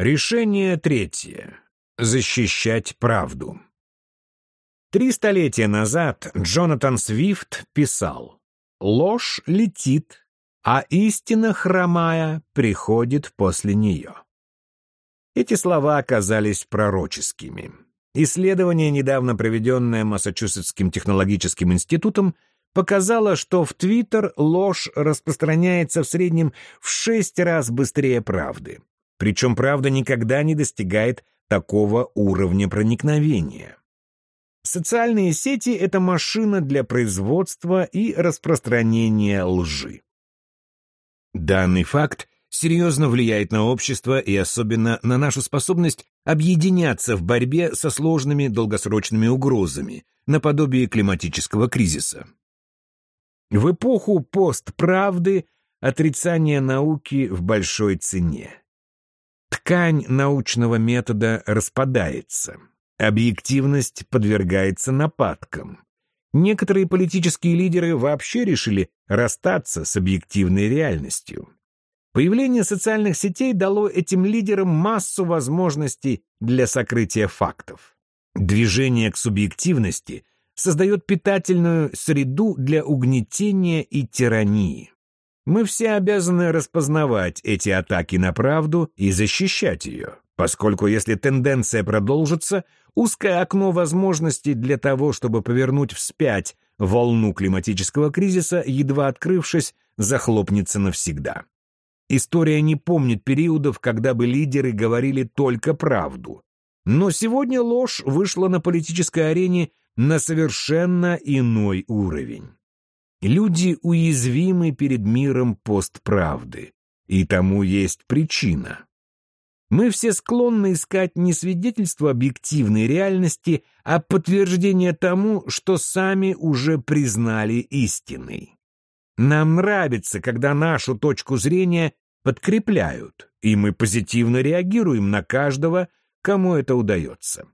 Решение третье. Защищать правду. Три столетия назад Джонатан Свифт писал «Ложь летит, а истина хромая приходит после нее». Эти слова оказались пророческими. Исследование, недавно проведенное Массачусетским технологическим институтом, показало, что в Твиттер ложь распространяется в среднем в шесть раз быстрее правды. Причем правда никогда не достигает такого уровня проникновения. Социальные сети — это машина для производства и распространения лжи. Данный факт серьезно влияет на общество и особенно на нашу способность объединяться в борьбе со сложными долгосрочными угрозами, наподобие климатического кризиса. В эпоху постправды отрицание науки в большой цене. Ткань научного метода распадается. Объективность подвергается нападкам. Некоторые политические лидеры вообще решили расстаться с объективной реальностью. Появление социальных сетей дало этим лидерам массу возможностей для сокрытия фактов. Движение к субъективности создает питательную среду для угнетения и тирании. Мы все обязаны распознавать эти атаки на правду и защищать ее, поскольку если тенденция продолжится, узкое окно возможностей для того, чтобы повернуть вспять волну климатического кризиса, едва открывшись, захлопнется навсегда. История не помнит периодов, когда бы лидеры говорили только правду. Но сегодня ложь вышла на политической арене на совершенно иной уровень. Люди уязвимы перед миром постправды, и тому есть причина. Мы все склонны искать не свидетельство объективной реальности, а подтверждение тому, что сами уже признали истиной. Нам нравится, когда нашу точку зрения подкрепляют, и мы позитивно реагируем на каждого, кому это удается.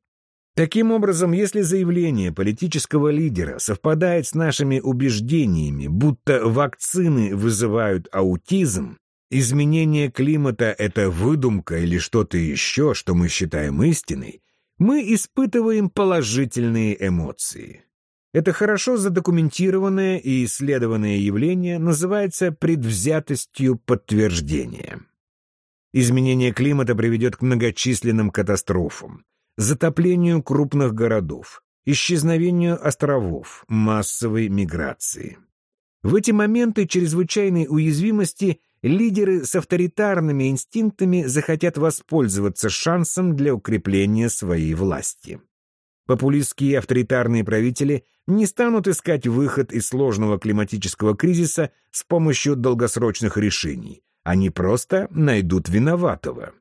Таким образом, если заявление политического лидера совпадает с нашими убеждениями, будто вакцины вызывают аутизм, изменение климата — это выдумка или что-то еще, что мы считаем истиной, мы испытываем положительные эмоции. Это хорошо задокументированное и исследованное явление называется предвзятостью подтверждения. Изменение климата приведет к многочисленным катастрофам, затоплению крупных городов, исчезновению островов, массовой миграции. В эти моменты чрезвычайной уязвимости лидеры с авторитарными инстинктами захотят воспользоваться шансом для укрепления своей власти. Популистские авторитарные правители не станут искать выход из сложного климатического кризиса с помощью долгосрочных решений. Они просто найдут виноватого.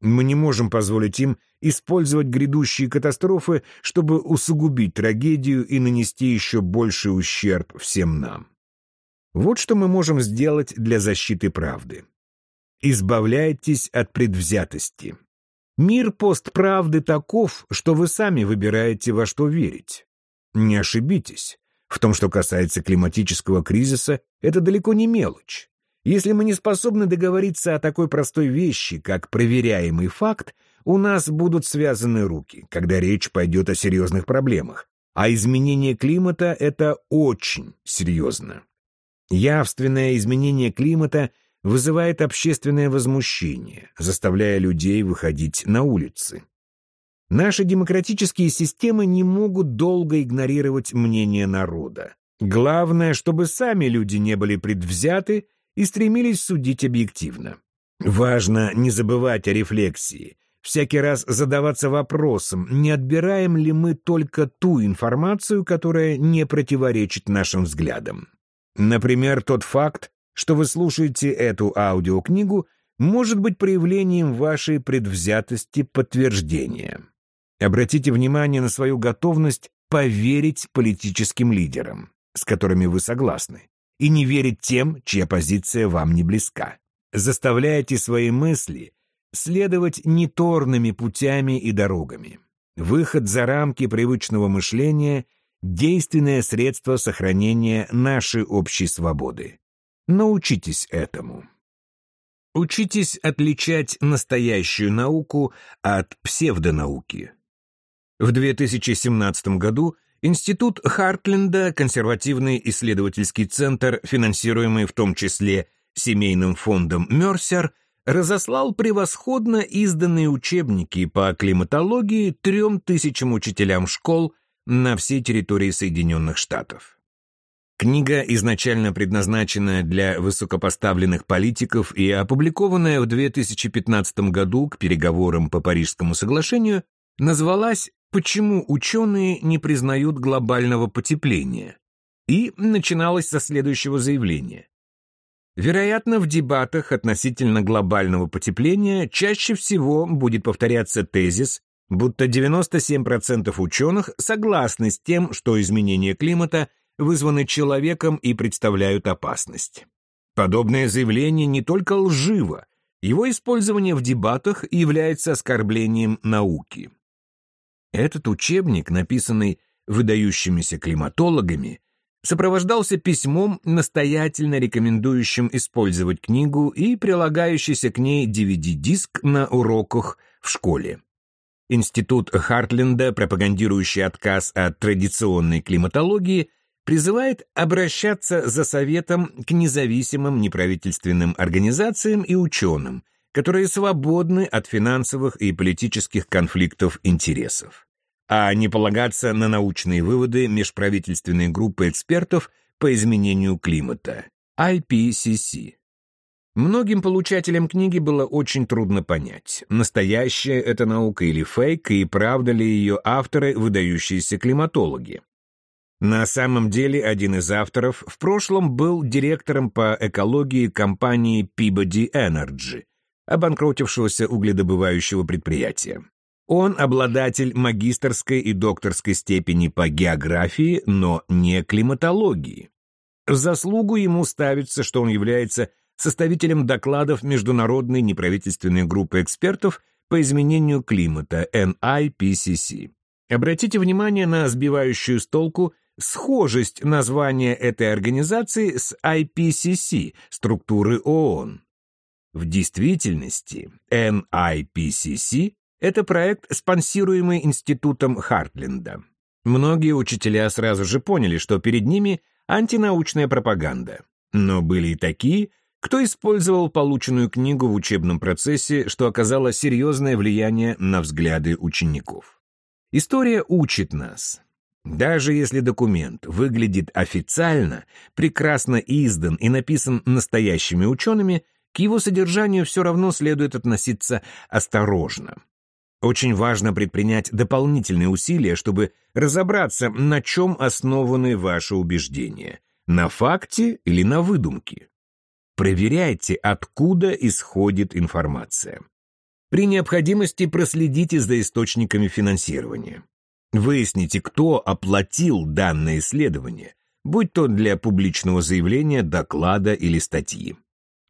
Мы не можем позволить им использовать грядущие катастрофы, чтобы усугубить трагедию и нанести еще больший ущерб всем нам. Вот что мы можем сделать для защиты правды. Избавляйтесь от предвзятости. Мир постправды таков, что вы сами выбираете, во что верить. Не ошибитесь. В том, что касается климатического кризиса, это далеко не мелочь. Если мы не способны договориться о такой простой вещи, как проверяемый факт, у нас будут связаны руки, когда речь пойдет о серьезных проблемах. А изменение климата — это очень серьезно. Явственное изменение климата вызывает общественное возмущение, заставляя людей выходить на улицы. Наши демократические системы не могут долго игнорировать мнение народа. Главное, чтобы сами люди не были предвзяты и стремились судить объективно. Важно не забывать о рефлексии, всякий раз задаваться вопросом, не отбираем ли мы только ту информацию, которая не противоречит нашим взглядам. Например, тот факт, что вы слушаете эту аудиокнигу, может быть проявлением вашей предвзятости подтверждения. Обратите внимание на свою готовность поверить политическим лидерам, с которыми вы согласны и не верить тем, чья позиция вам не близка. Заставляйте свои мысли следовать неторными путями и дорогами. Выход за рамки привычного мышления — действенное средство сохранения нашей общей свободы. Научитесь этому. Учитесь отличать настоящую науку от псевдонауки. В 2017 году Институт Хартленда, консервативный исследовательский центр, финансируемый в том числе семейным фондом Мерсер, разослал превосходно изданные учебники по климатологии трем тысячам учителям школ на всей территории Соединенных Штатов. Книга, изначально предназначенная для высокопоставленных политиков и опубликованная в 2015 году к переговорам по Парижскому соглашению, назвалась «Почему ученые не признают глобального потепления?» и начиналась со следующего заявления. Вероятно, в дебатах относительно глобального потепления чаще всего будет повторяться тезис, будто 97% ученых согласны с тем, что изменения климата вызваны человеком и представляют опасность. Подобное заявление не только лживо, его использование в дебатах является оскорблением науки. Этот учебник, написанный выдающимися климатологами, сопровождался письмом, настоятельно рекомендующим использовать книгу и прилагающийся к ней DVD-диск на уроках в школе. Институт Хартленда, пропагандирующий отказ от традиционной климатологии, призывает обращаться за советом к независимым неправительственным организациям и ученым, которые свободны от финансовых и политических конфликтов интересов а не полагаться на научные выводы межправительственной группы экспертов по изменению климата, IPCC. Многим получателям книги было очень трудно понять, настоящая это наука или фейк, и правда ли ее авторы выдающиеся климатологи. На самом деле один из авторов в прошлом был директором по экологии компании Peabody Energy, обанкротившегося угледобывающего предприятия. Он обладатель магистерской и докторской степени по географии, но не климатологии. В заслугу ему ставится, что он является составителем докладов Международной неправительственной группы экспертов по изменению климата NIPCC. Обратите внимание на сбивающую с толку схожесть названия этой организации с IPCC, структуры ООН. В действительности NIPCC это проект, спонсируемый институтом Хартленда. Многие учителя сразу же поняли, что перед ними антинаучная пропаганда. Но были и такие, кто использовал полученную книгу в учебном процессе, что оказало серьезное влияние на взгляды учеников. История учит нас. Даже если документ выглядит официально, прекрасно издан и написан настоящими учеными, к его содержанию все равно следует относиться осторожно. Очень важно предпринять дополнительные усилия, чтобы разобраться, на чем основаны ваши убеждения – на факте или на выдумке. Проверяйте, откуда исходит информация. При необходимости проследите за источниками финансирования. Выясните, кто оплатил данное исследование, будь то для публичного заявления, доклада или статьи.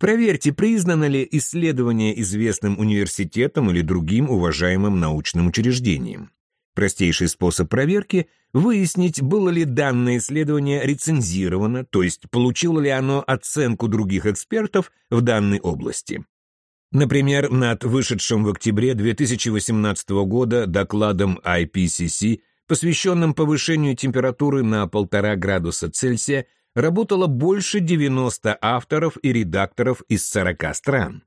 Проверьте, признано ли исследование известным университетом или другим уважаемым научным учреждением. Простейший способ проверки – выяснить, было ли данное исследование рецензировано, то есть получило ли оно оценку других экспертов в данной области. Например, над вышедшим в октябре 2018 года докладом IPCC, посвященным повышению температуры на 1,5 градуса Цельсия, работало больше 90 авторов и редакторов из 40 стран.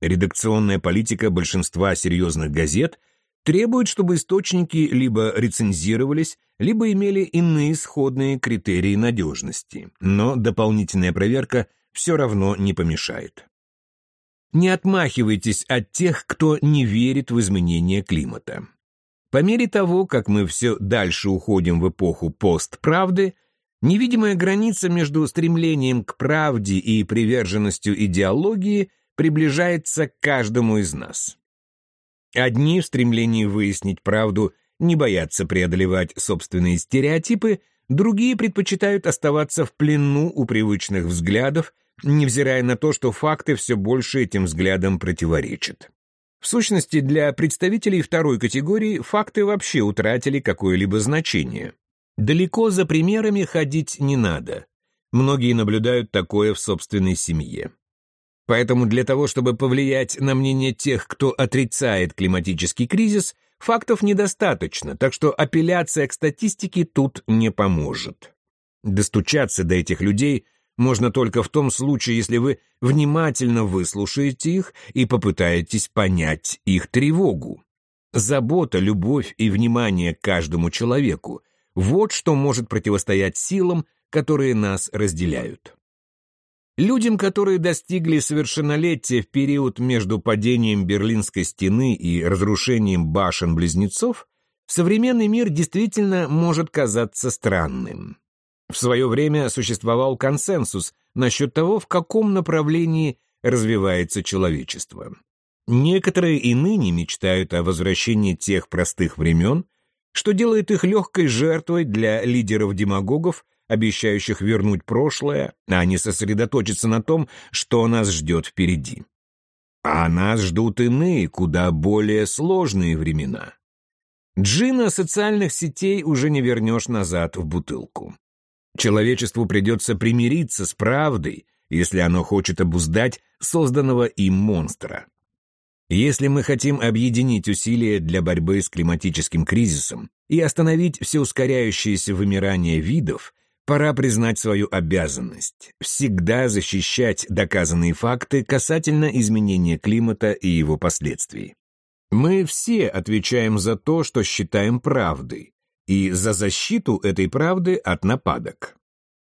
Редакционная политика большинства серьезных газет требует, чтобы источники либо рецензировались, либо имели иные сходные критерии надежности, но дополнительная проверка все равно не помешает. Не отмахивайтесь от тех, кто не верит в изменение климата. По мере того, как мы все дальше уходим в эпоху постправды, Невидимая граница между стремлением к правде и приверженностью идеологии приближается к каждому из нас. Одни в стремлении выяснить правду не боятся преодолевать собственные стереотипы, другие предпочитают оставаться в плену у привычных взглядов, невзирая на то, что факты все больше этим взглядам противоречат. В сущности, для представителей второй категории факты вообще утратили какое-либо значение. Далеко за примерами ходить не надо. Многие наблюдают такое в собственной семье. Поэтому для того, чтобы повлиять на мнение тех, кто отрицает климатический кризис, фактов недостаточно, так что апелляция к статистике тут не поможет. Достучаться до этих людей можно только в том случае, если вы внимательно выслушаете их и попытаетесь понять их тревогу. Забота, любовь и внимание к каждому человеку – вот что может противостоять силам, которые нас разделяют. Людям, которые достигли совершеннолетия в период между падением Берлинской стены и разрушением башен-близнецов, современный мир действительно может казаться странным. В свое время существовал консенсус насчет того, в каком направлении развивается человечество. Некоторые и ныне мечтают о возвращении тех простых времен, что делает их легкой жертвой для лидеров-демагогов, обещающих вернуть прошлое, а не сосредоточиться на том, что нас ждет впереди. А нас ждут иные, куда более сложные времена. Джина социальных сетей уже не вернешь назад в бутылку. Человечеству придется примириться с правдой, если оно хочет обуздать созданного им монстра. Если мы хотим объединить усилия для борьбы с климатическим кризисом и остановить все ускоряющееся вымирание видов, Пора признать свою обязанность – всегда защищать доказанные факты касательно изменения климата и его последствий. Мы все отвечаем за то, что считаем правдой, и за защиту этой правды от нападок.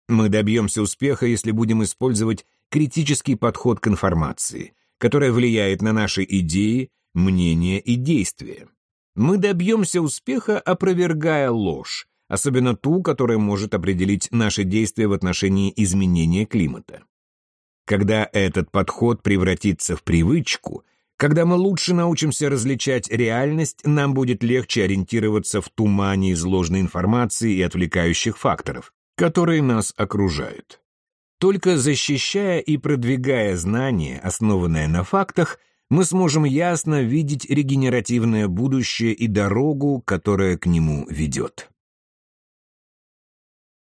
Мы добьемся успеха, если будем использовать критический подход к информации, которая влияет на наши идеи, мнения и действия. Мы добьемся успеха, опровергая ложь, особенно ту, которая может определить наши действия в отношении изменения климата. Когда этот подход превратится в привычку, когда мы лучше научимся различать реальность, нам будет легче ориентироваться в тумане из ложной информации и отвлекающих факторов, которые нас окружают. Только защищая и продвигая знания, основанные на фактах, мы сможем ясно видеть регенеративное будущее и дорогу, которая к нему ведет.